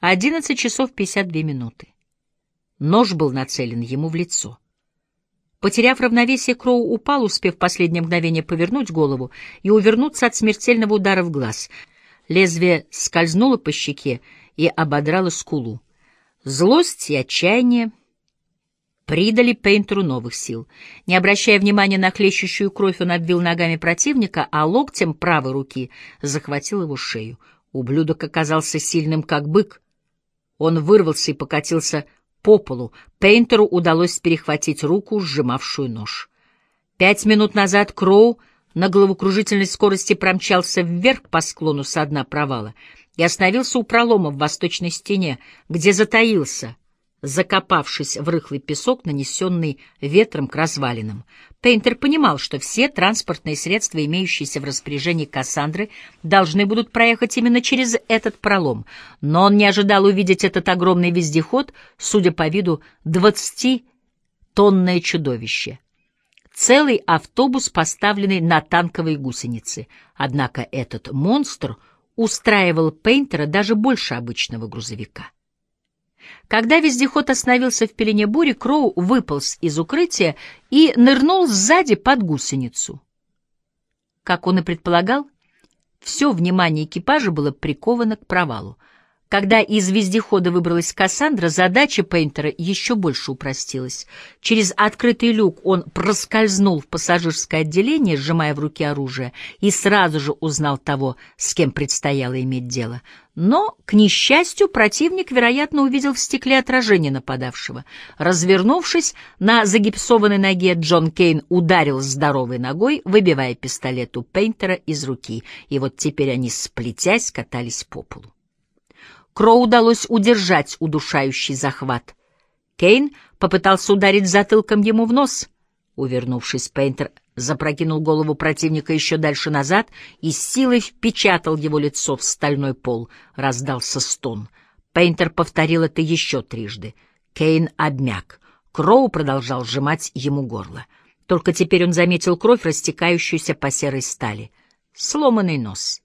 Одиннадцать часов пятьдесят две минуты. Нож был нацелен ему в лицо. Потеряв равновесие, Кроу упал, успев в последнее мгновение повернуть голову и увернуться от смертельного удара в глаз. Лезвие скользнуло по щеке и ободрало скулу. Злость и отчаяние придали Пейнтеру новых сил. Не обращая внимания на хлещущую кровь, он отбил ногами противника, а локтем правой руки захватил его шею. Ублюдок оказался сильным, как бык. Он вырвался и покатился по полу. Пейнтеру удалось перехватить руку, сжимавшую нож. Пять минут назад Кроу на головокружительной скорости промчался вверх по склону со дна провала и остановился у пролома в восточной стене, где затаился — закопавшись в рыхлый песок, нанесенный ветром к развалинам. Пейнтер понимал, что все транспортные средства, имеющиеся в распоряжении Кассандры, должны будут проехать именно через этот пролом, но он не ожидал увидеть этот огромный вездеход, судя по виду, двадцати-тонное чудовище. Целый автобус, поставленный на танковые гусеницы. Однако этот монстр устраивал Пейнтера даже больше обычного грузовика. Когда вездеход остановился в пелене бури, Кроу выполз из укрытия и нырнул сзади под гусеницу. Как он и предполагал, все внимание экипажа было приковано к провалу. Когда из вездехода выбралась Кассандра, задача Пейнтера еще больше упростилась. Через открытый люк он проскользнул в пассажирское отделение, сжимая в руке оружие, и сразу же узнал того, с кем предстояло иметь дело. Но, к несчастью, противник, вероятно, увидел в стекле отражение нападавшего. Развернувшись, на загипсованной ноге Джон Кейн ударил здоровой ногой, выбивая пистолет у Пейнтера из руки, и вот теперь они, сплетясь, катались по полу. Кроу удалось удержать удушающий захват. Кейн попытался ударить затылком ему в нос. Увернувшись, Пейнтер запрокинул голову противника еще дальше назад и силой впечатал его лицо в стальной пол. Раздался стон. Пейнтер повторил это еще трижды. Кейн обмяк. Кроу продолжал сжимать ему горло. Только теперь он заметил кровь, растекающуюся по серой стали. Сломанный нос.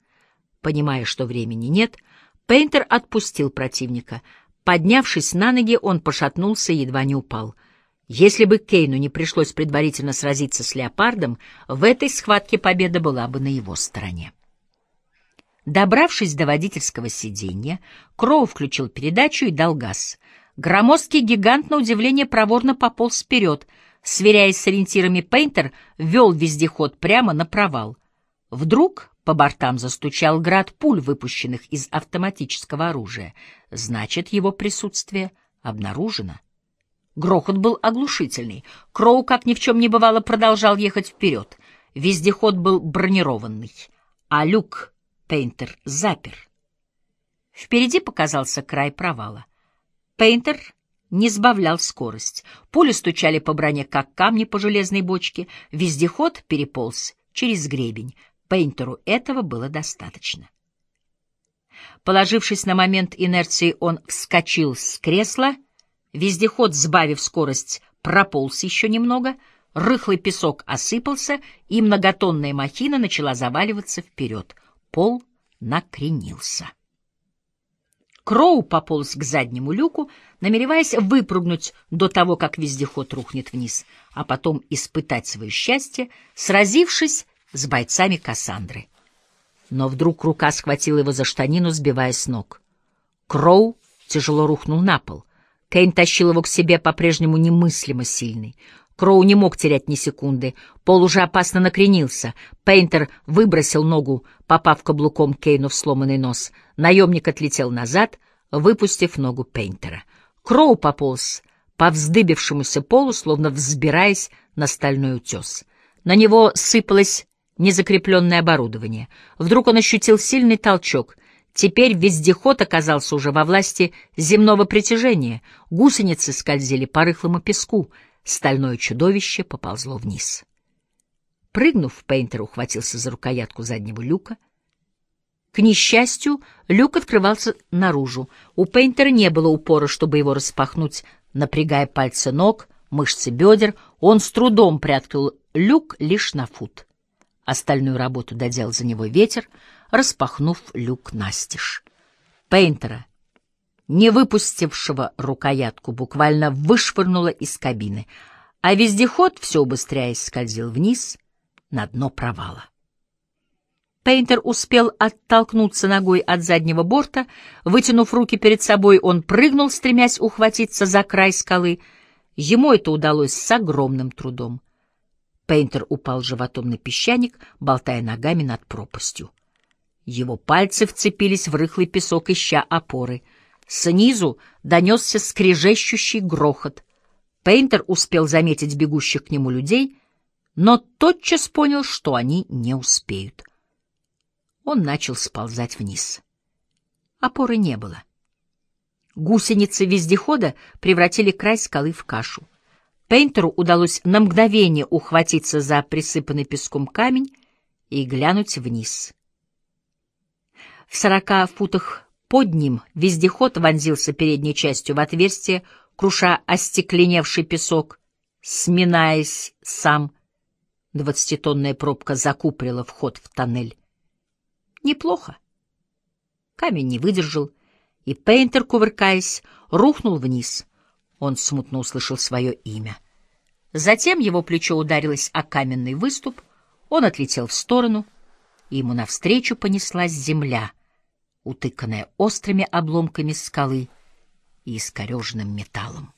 Понимая, что времени нет, — Пейнтер отпустил противника. Поднявшись на ноги, он пошатнулся и едва не упал. Если бы Кейну не пришлось предварительно сразиться с леопардом, в этой схватке победа была бы на его стороне. Добравшись до водительского сиденья, Кроу включил передачу и дал газ. Громоздкий гигант, на удивление, проворно пополз вперед. Сверяясь с ориентирами, Пейнтер вел вездеход прямо на провал. Вдруг по бортам застучал град пуль, выпущенных из автоматического оружия. Значит, его присутствие обнаружено. Грохот был оглушительный. Кроу, как ни в чем не бывало, продолжал ехать вперед. Вездеход был бронированный, а люк Пейнтер запер. Впереди показался край провала. Пейнтер не сбавлял скорость. Пули стучали по броне, как камни по железной бочке. Вездеход переполз через гребень. Пейнтеру этого было достаточно. Положившись на момент инерции, он вскочил с кресла, вездеход, сбавив скорость, прополз еще немного, рыхлый песок осыпался, и многотонная махина начала заваливаться вперед. Пол накренился. Кроу пополз к заднему люку, намереваясь выпрыгнуть до того, как вездеход рухнет вниз, а потом испытать свое счастье, сразившись с бойцами Кассандры. Но вдруг рука схватила его за штанину, сбивая с ног. Кроу тяжело рухнул на пол. Кейн тащил его к себе по-прежнему немыслимо сильный. Кроу не мог терять ни секунды. Пол уже опасно накренился. Пейнтер выбросил ногу, попав каблуком Кейну в сломанный нос. Наемник отлетел назад, выпустив ногу Пейнтера. Кроу пополз по вздыбившемуся полу, словно взбираясь на стальной утес. На него сыпалось незакрепленное оборудование. Вдруг он ощутил сильный толчок. Теперь вездеход оказался уже во власти земного притяжения. Гусеницы скользили по рыхлому песку. Стальное чудовище поползло вниз. Прыгнув, Пейнтер ухватился за рукоятку заднего люка. К несчастью, люк открывался наружу. У Пейнтера не было упора, чтобы его распахнуть, напрягая пальцы ног, мышцы бедер. Он с трудом приоткрыл люк лишь на фут. Остальную работу доделал за него ветер, распахнув люк настежь. Пейнтера не выпустившего рукоятку, буквально вышвырнуло из кабины, а вездеход, все убыстряясь, скользил вниз на дно провала. Пейнтер успел оттолкнуться ногой от заднего борта. Вытянув руки перед собой, он прыгнул, стремясь ухватиться за край скалы. Ему это удалось с огромным трудом. Пейнтер упал животом на песчаник, болтая ногами над пропастью. Его пальцы вцепились в рыхлый песок, ища опоры. Снизу донесся скрежещущий грохот. Пейнтер успел заметить бегущих к нему людей, но тотчас понял, что они не успеют он начал сползать вниз. Опоры не было. Гусеницы вездехода превратили край скалы в кашу. Пейнтеру удалось на мгновение ухватиться за присыпанный песком камень и глянуть вниз. В сорока футах под ним вездеход вонзился передней частью в отверстие, круша остекленевший песок, сминаясь сам. Двадцатитонная пробка закуприла вход в тоннель. Неплохо. Камень не выдержал, и Пейнтер, кувыркаясь, рухнул вниз. Он смутно услышал свое имя. Затем его плечо ударилось о каменный выступ, он отлетел в сторону, и ему навстречу понеслась земля, утыканная острыми обломками скалы и искореженным металлом.